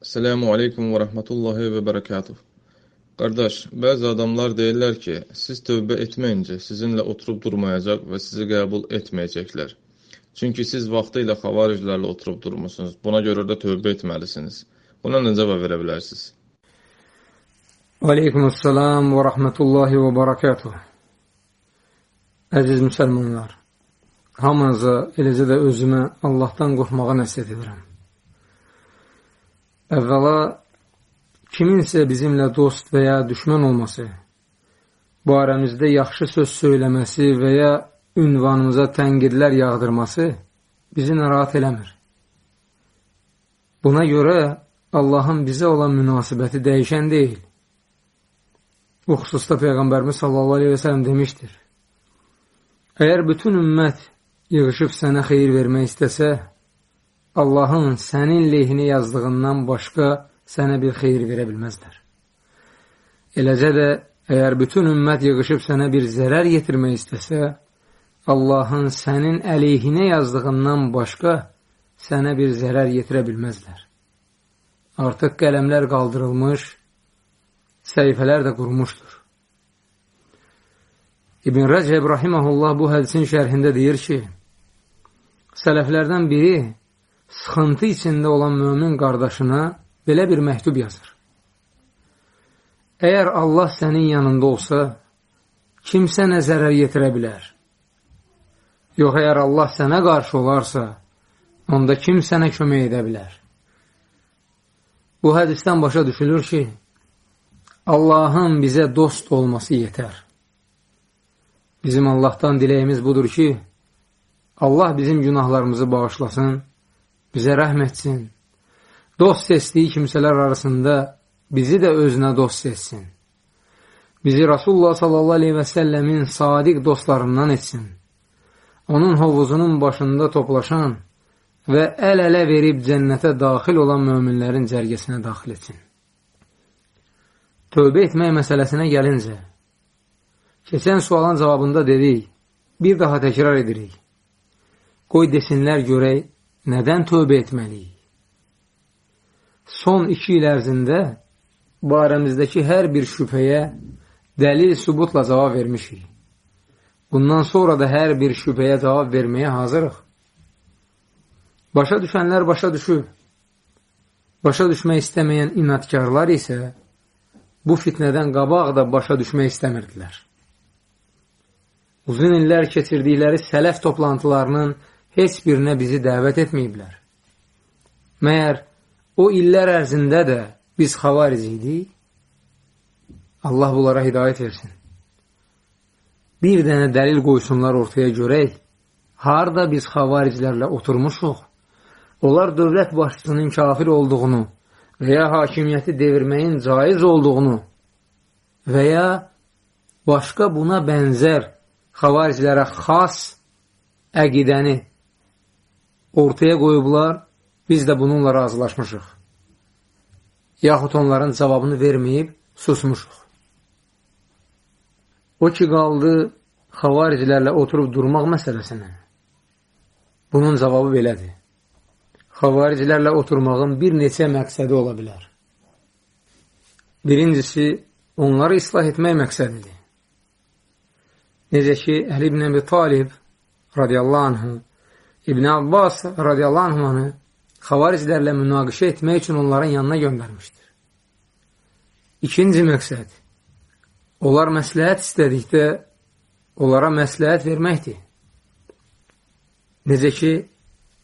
Selamu aleykum və rəhmətullahi və bərəkatuh. Qardaş, bəzi adamlar deyirlər ki, siz tövbə etməyincə sizinlə oturub durmayacaq və sizi qəbul etməyəcəklər. Çünki siz vaxtı ilə xavariclərlə oturub durmusunuz. Buna görə də tövbə etməlisiniz. Buna nə cavab verə bilərsiniz? Aleykumussalam və rəhmətullahi və bərəkatuh. Əziz müsəlmanlar, hamınıza, eləcə də özümə Allahdan qorxmağa nəsiyyət edirəm. Əvvəla, kiminsə bizimlə dost və ya düşmən olması, barəmizdə yaxşı söz söyləməsi və ya ünvanımıza tənqidlər yağdırması bizi narahat eləmir. Buna görə Allahın bizə olan münasibəti dəyişən deyil. Bu xüsusda Peyğəmbərimiz sallallahu aleyhi və sələm demişdir. Əgər bütün ümmət yığışıb sənə xeyir vermək istəsə, Allahın sənin lehini yazdığından başqa sənə bir xeyir verə bilməzlər. Eləcə də, əgər bütün ümmət yığışıb sənə bir zərər yetirmək istəsə, Allahın sənin əleyhinə yazdığından başqa sənə bir zərər yetirə bilməzlər. Artıq qələmlər qaldırılmış, səhifələr də qurmuşdur. İbn Rəcəb Rahiməhullah bu hədisin şərhində deyir ki, sələflərdən biri sıxıntı içində olan mömin qardaşına belə bir məktub yazır. Əgər Allah sənin yanında olsa, kimsə nə zərər yetirə bilər? Yox, əgər Allah sənə qarşı olarsa, onda kim sənə kömək edə bilər? Bu hədisdən başa düşülür ki, Allahın bizə dost olması yetər. Bizim Allahdan diləyimiz budur ki, Allah bizim günahlarımızı bağışlasın bizə rəhm etsin. Dost seçdiyi kimsələr arasında bizi də özünə dost seçsin. Bizi Rasulullah sallallahu aleyhi və səlləmin sadiq dostlarından etsin. Onun hovuzunun başında toplaşan və əl-ələ verib cənnətə daxil olan möminlərin cərgəsinə daxil etsin. Tövbə etmək məsələsinə gəlincə, keçən sualın cavabında dedik, bir daha təkrar edirik. Qoy desinlər görək, nədən tövbə etməliyik? Son iki il ərzində barəmizdəki hər bir şübhəyə dəlil sübutla cavab vermişik. Bundan sonra da hər bir şübhəyə cavab verməyə hazırıq. Başa düşənlər başa düşür. Başa düşmək istəməyən inatkarlar isə bu fitnədən qabaq da başa düşmək istəmirdilər. Uzun illər keçirdikləri sələf toplantılarının heç birinə bizi dəvət etməyiblər. Məyər o illər ərzində də biz xavariz idik? Allah bunlara hidayət versin. Bir dənə dəlil qoysunlar ortaya görək, harada biz xavariclərlə oturmuşuq, onlar dövlət başçısının kafir olduğunu və ya hakimiyyəti devirməyin caiz olduğunu və ya başqa buna bənzər xavariclərə xas əqidəni ortaya qoyublar, biz də bununla razılaşmışıq. Yaxud onların cavabını verməyib susmuşuq. O ki, qaldı xavaricilərlə oturub durmaq məsələsinə. Bunun cavabı belədir. Xavaricilərlə oturmağın bir neçə məqsədi ola bilər. Birincisi, onları islah etmək məqsədidir. Necə ki, Əli ibn Əbi Talib radiyallahu anhı İbn Abbas radiyallahu anhını xavariclərlə münaqişə etmək üçün onların yanına göndərmişdir. İkinci məqsəd, onlar məsləhət istədikdə onlara məsləhət verməkdir. Necə ki,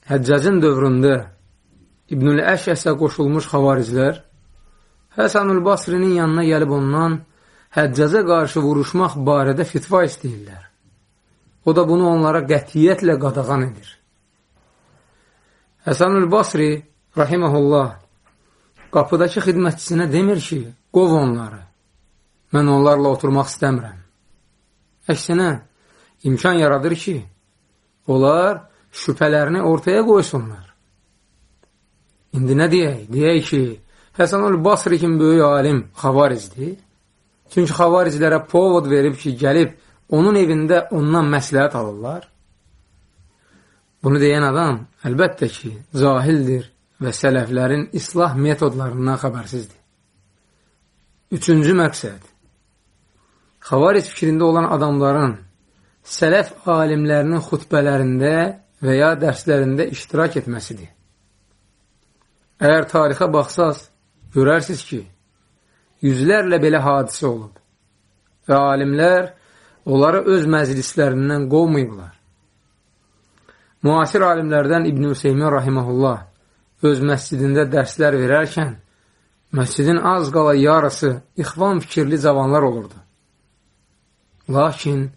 Həccacın dövründə İbnül Əşəsə qoşulmuş xavariclər Həsanül Basrinin yanına gəlib ondan Həccaza qarşı vuruşmaq barədə fitva istəyirlər. O da bunu onlara qətiyyətlə qadağan edir. Həsanül Basri, rahiməhullah, qapıdakı xidmətçisinə demir ki, qov onları, mən onlarla oturmaq istəmirəm. Əksinə, imkan yaradır ki, onlar şübhələrini ortaya qoysunlar. İndi nə deyək? Deyək ki, Həsanül Basri kimi böyük alim xavarizdir. Çünki xavariclərə povod verib ki, gəlib onun evində ondan məsləhət alırlar. Bunu deyən adam əlbəttə ki, cahildir və sələflərin islah metodlarından xəbərsizdir. Üçüncü məqsəd, xavariz fikrində olan adamların sələf alimlərinin xutbələrində və ya dərslərində iştirak etməsidir. Əgər tarixə baxsaz, görərsiniz ki, yüzlərlə belə hadisə olub və alimlər onları öz məclislərindən qovmayıblar. Müasir alimlərdən İbn-i Hüseymin rahiməhullah öz məscidində dərslər verərkən, məscidin az qala yarısı ixvan fikirli cavanlar olurdu. Lakin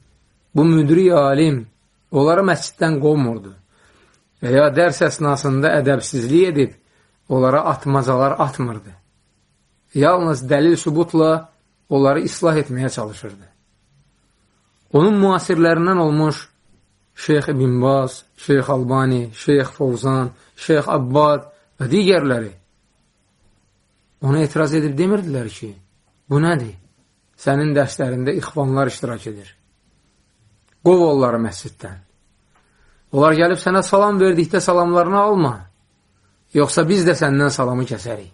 bu müdrik alim onları məsciddən qovmurdu və ya dərs əsnasında ədəbsizlik edib onlara atmacalar atmırdı. Yalnız dəlil sübutla onları islah etməyə çalışırdı. Onun müasirlərindən olmuş Şeyx İbn Baz, Şeyx Albani, Şeyx Fovzan, Şeyx Abbad və digərləri ona etiraz edib demirdilər ki, bu nədir? Sənin dərslərində ixvanlar iştirak edir. Qov onları məsciddən. Onlar gəlib sənə salam verdikdə salamlarını alma, yoxsa biz də səndən salamı kəsərik.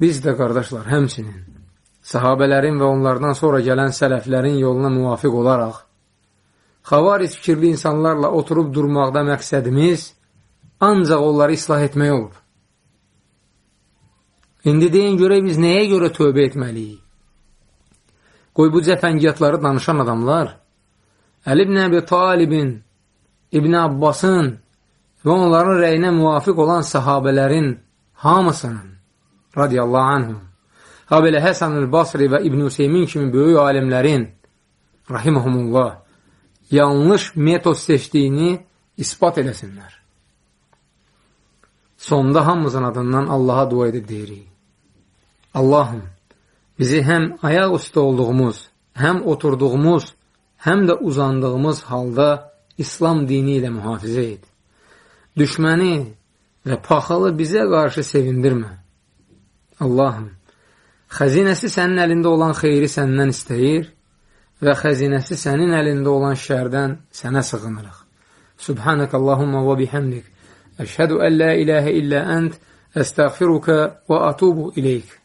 Biz də, qardaşlar, həmçinin sahabələrin və onlardan sonra gələn sələflərin yoluna müvafiq olaraq xavariz fikirli insanlarla oturub durmaqda məqsədimiz ancaq onları islah etmək olub. İndi deyin görək biz nəyə görə tövbə etməliyik? Qoy bu cəfəngiyyatları danışan adamlar Əli ibn Əbi Talibin, İbn Abbasın və onların rəyinə müvafiq olan sahabələrin hamısının radiyallahu anhum ha belə Həsən el-Basri və İbn Hüseymin kimi böyük alimlərin rahiməhumullah yanlış metod seçdiyini ispat eləsinlər. Sonda hamımızın adından Allaha dua edib deyirik. Allahım, bizi həm ayaq üstə olduğumuz, həm oturduğumuz, həm də uzandığımız halda İslam dini ilə mühafizə et. Düşməni və paxalı bizə qarşı sevindirmə. Allahım, xəzinəsi sənin əlində olan xeyri səndən istəyir və xəzinəsi sənin əlində olan şərdən sənə sığınırıq. Subhanək Allahumma və bihamdik. Əşhədu ən la iləhə illə ənt, əstəğfiruka və atubu iləyik.